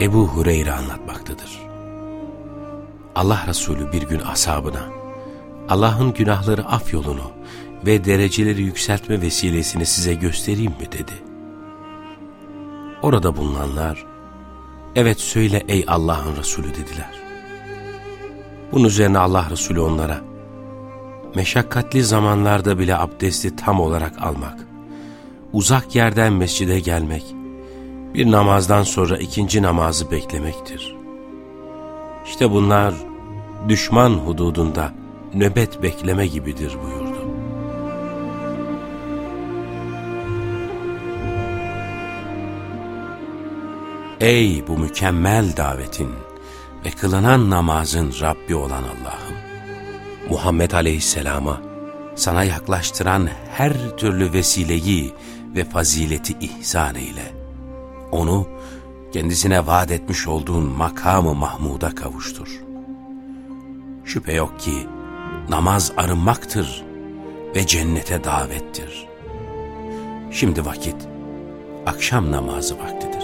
Ebu Hureyre anlatmaktadır. Allah Resulü bir gün ashabına, Allah'ın günahları af yolunu ve dereceleri yükseltme vesilesini size göstereyim mi dedi. Orada bulunanlar, evet söyle ey Allah'ın Resulü dediler. Bunun üzerine Allah Resulü onlara, meşakkatli zamanlarda bile abdesti tam olarak almak, uzak yerden mescide gelmek, bir namazdan sonra ikinci namazı beklemektir. İşte bunlar düşman hududunda nöbet bekleme gibidir buyurdu. Ey bu mükemmel davetin ve kılınan namazın Rabbi olan Allah'ım! Muhammed Aleyhisselam'a sana yaklaştıran her türlü vesileyi ve fazileti ihsan eyle. Onu kendisine vaat etmiş olduğun makamı Mahmud'a kavuştur. Şüphe yok ki namaz arınmaktır ve cennete davettir. Şimdi vakit akşam namazı vaktidir.